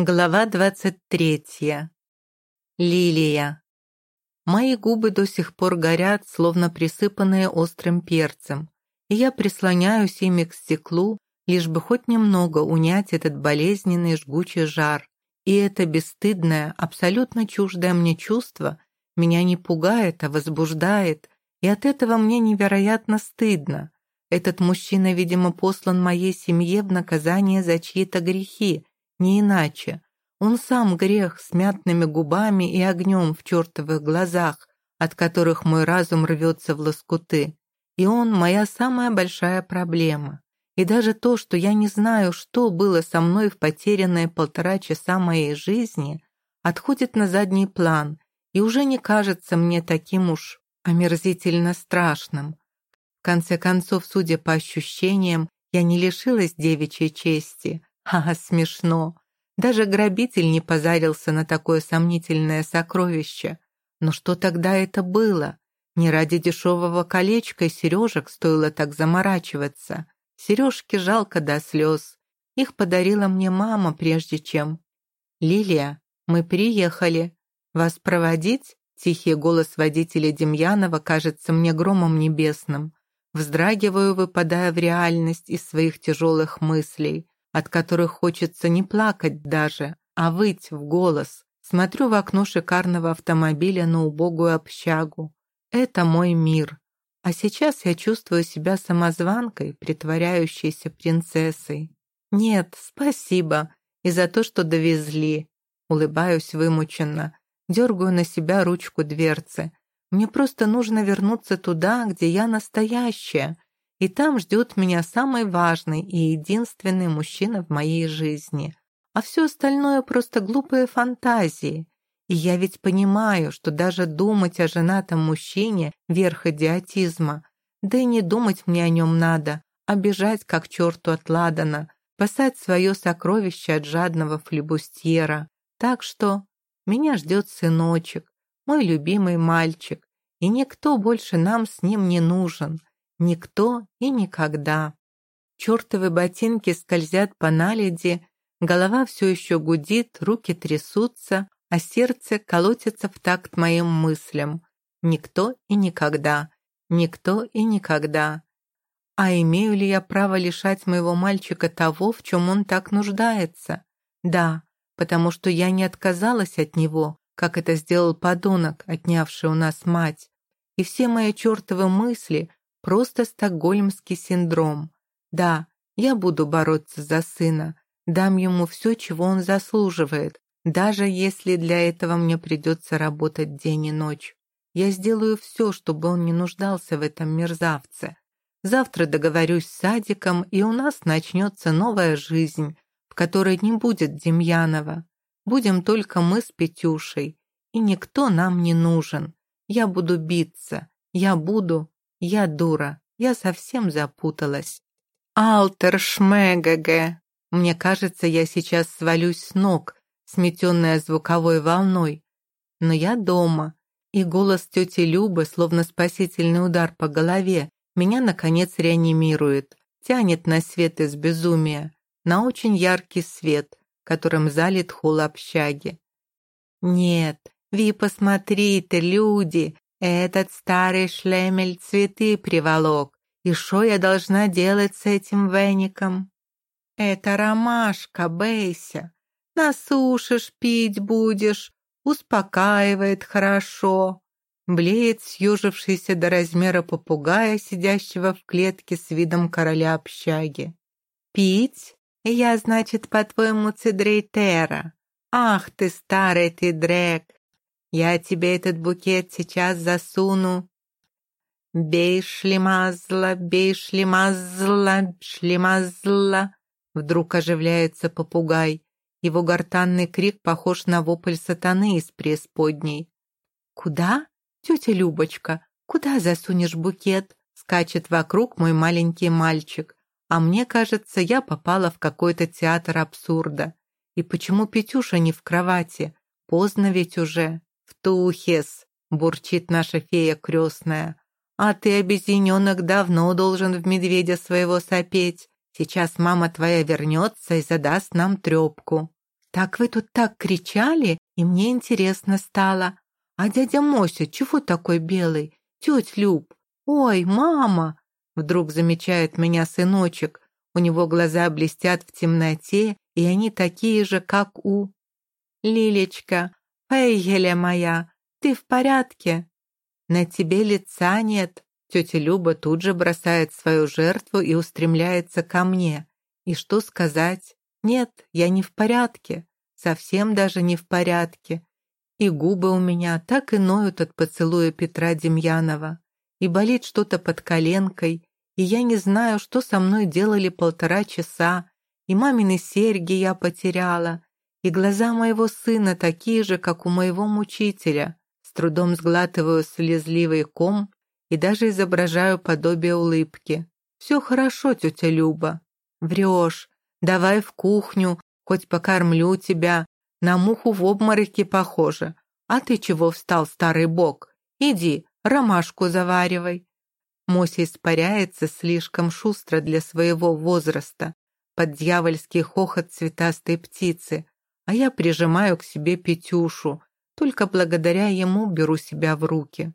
Глава двадцать третья. Лилия. Мои губы до сих пор горят, словно присыпанные острым перцем, и я прислоняюсь ими к стеклу, лишь бы хоть немного унять этот болезненный жгучий жар. И это бесстыдное, абсолютно чуждое мне чувство меня не пугает, а возбуждает, и от этого мне невероятно стыдно. Этот мужчина, видимо, послан моей семье в наказание за чьи-то грехи, не иначе. Он сам грех с мятными губами и огнем в чертовых глазах, от которых мой разум рвется в лоскуты. И он моя самая большая проблема. И даже то, что я не знаю, что было со мной в потерянные полтора часа моей жизни, отходит на задний план и уже не кажется мне таким уж омерзительно страшным. В конце концов, судя по ощущениям, я не лишилась девичьей чести, Ха, смешно. Даже грабитель не позарился на такое сомнительное сокровище. Но что тогда это было? Не ради дешевого колечка и сережек стоило так заморачиваться. Сережки жалко до слез. Их подарила мне мама, прежде чем... «Лилия, мы приехали. Вас проводить?» Тихий голос водителя Демьянова кажется мне громом небесным. Вздрагиваю, выпадая в реальность из своих тяжелых мыслей от которых хочется не плакать даже, а выть в голос. Смотрю в окно шикарного автомобиля на убогую общагу. Это мой мир. А сейчас я чувствую себя самозванкой, притворяющейся принцессой. Нет, спасибо. И за то, что довезли. Улыбаюсь вымученно. Дергаю на себя ручку дверцы. Мне просто нужно вернуться туда, где я настоящая, и там ждет меня самый важный и единственный мужчина в моей жизни. А все остальное просто глупые фантазии. И я ведь понимаю, что даже думать о женатом мужчине – верх идиотизма. Да и не думать мне о нем надо, а бежать как черту от Ладана, спасать свое сокровище от жадного флебустьера. Так что меня ждет сыночек, мой любимый мальчик, и никто больше нам с ним не нужен. Никто и никогда. Чертовы ботинки скользят по наледи, голова все еще гудит, руки трясутся, а сердце колотится в такт моим мыслям. Никто и никогда. Никто и никогда. А имею ли я право лишать моего мальчика того, в чем он так нуждается? Да, потому что я не отказалась от него, как это сделал подонок, отнявший у нас мать. И все мои чертовы мысли Просто стокгольмский синдром. Да, я буду бороться за сына, дам ему все, чего он заслуживает, даже если для этого мне придется работать день и ночь. Я сделаю все, чтобы он не нуждался в этом мерзавце. Завтра договорюсь с садиком, и у нас начнется новая жизнь, в которой не будет Демьянова. Будем только мы с Петюшей, и никто нам не нужен. Я буду биться, я буду я дура, я совсем запуталась. Алтер шмегаге. Мне кажется, я сейчас свалюсь с ног, сметенная звуковой волной. Но я дома, и голос тети Любы, словно спасительный удар по голове, меня, наконец, реанимирует, тянет на свет из безумия, на очень яркий свет, которым залит холл общаги. «Нет, Ви, посмотрите, люди, этот старый шлемель цветы приволок. И что я должна делать с этим веником? Это ромашка, Бейся. Насушишь, пить будешь. Успокаивает хорошо. Блеет съежившийся до размера попугая, сидящего в клетке с видом короля общаги. Пить? Я, значит, по-твоему, цидрейтера. Ах ты, старый ты дрек, я тебе этот букет сейчас засуну. Бей, шлемазла, бей, шлемазла, шлемазла. Вдруг оживляется попугай. Его гортанный крик похож на вопль сатаны из преисподней. «Куда? Тетя Любочка, куда засунешь букет?» Скачет вокруг мой маленький мальчик. А мне кажется, я попала в какой-то театр абсурда. И почему Петюша не в кровати? Поздно ведь уже. «Втухес!» — бурчит наша фея крестная. «А ты, обезьяненок, давно должен в медведя своего сопеть. Сейчас мама твоя вернется и задаст нам трепку». Так вы тут так кричали, и мне интересно стало. А дядя Мося чего такой белый? Тетя Люб, ой, мама!» Вдруг замечает меня сыночек. У него глаза блестят в темноте, и они такие же, как у... «Лилечка, Фейгеля моя, ты в порядке?» «На тебе лица нет». Тетя Люба тут же бросает свою жертву и устремляется ко мне. И что сказать? Нет, я не в порядке. Совсем даже не в порядке. И губы у меня так и ноют от поцелуя Петра Демьянова. И болит что-то под коленкой. И я не знаю, что со мной делали полтора часа. И мамины серьги я потеряла. И глаза моего сына такие же, как у моего мучителя. С трудом сглатываю слезливый ком и даже изображаю подобие улыбки. «Все хорошо, тетя Люба». «Врешь. Давай в кухню, хоть покормлю тебя, на муху в обмороке похоже. А ты чего встал, старый бог? Иди, ромашку заваривай». Мося испаряется слишком шустро для своего возраста, под дьявольский хохот цветастой птицы, а я прижимаю к себе Петюшу, только благодаря ему беру себя в руки.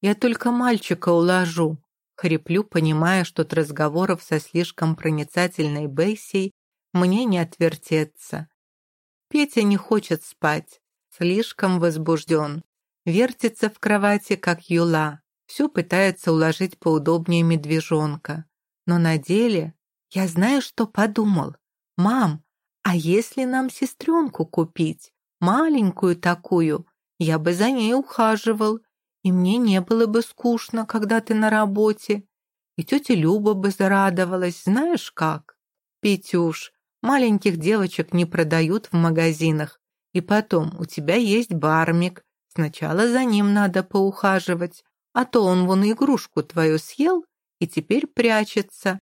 Я только мальчика уложу, хриплю, понимая, что от разговоров со слишком проницательной Бейсей мне не отвертеться. Петя не хочет спать, слишком возбужден. Вертится в кровати, как юла. Все пытается уложить поудобнее медвежонка. Но на деле я знаю, что подумал. «Мам, а если нам сестренку купить? Маленькую такую? Я бы за ней ухаживал, и мне не было бы скучно, когда ты на работе. И тетя Люба бы зарадовалась, знаешь как? Петюш, Маленьких девочек не продают в магазинах. И потом, у тебя есть бармик. Сначала за ним надо поухаживать, а то он вон игрушку твою съел и теперь прячется.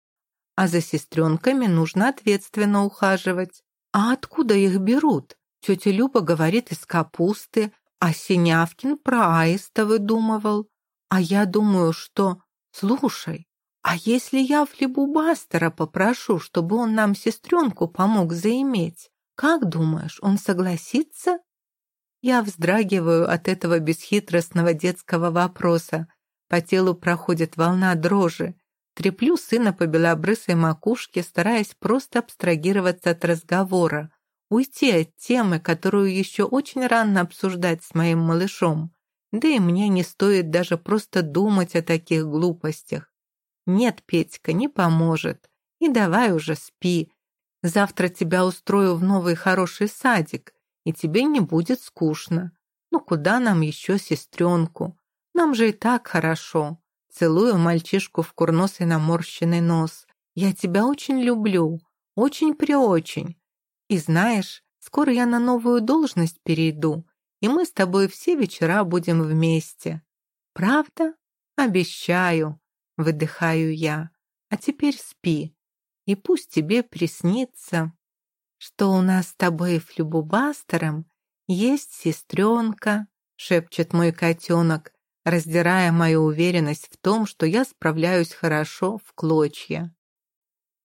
А за сестренками нужно ответственно ухаживать. А откуда их берут? Тетя Люба говорит из капусты, а Синявкин про аиста выдумывал. А я думаю, что... Слушай, «А если я флебубастера попрошу, чтобы он нам сестренку помог заиметь, как думаешь, он согласится?» Я вздрагиваю от этого бесхитростного детского вопроса. По телу проходит волна дрожи. Треплю сына по белобрысой макушке, стараясь просто абстрагироваться от разговора, уйти от темы, которую еще очень рано обсуждать с моим малышом. Да и мне не стоит даже просто думать о таких глупостях. «Нет, Петька, не поможет. И давай уже спи. Завтра тебя устрою в новый хороший садик, и тебе не будет скучно. Ну куда нам еще сестренку? Нам же и так хорошо». Целую мальчишку в курносый наморщенный нос. «Я тебя очень люблю. Очень-преочень. И знаешь, скоро я на новую должность перейду, и мы с тобой все вечера будем вместе. Правда? Обещаю. Выдыхаю я. А теперь спи. И пусть тебе приснится, что у нас с тобой флюбубастером есть сестренка, шепчет мой котенок, раздирая мою уверенность в том, что я справляюсь хорошо в клочья.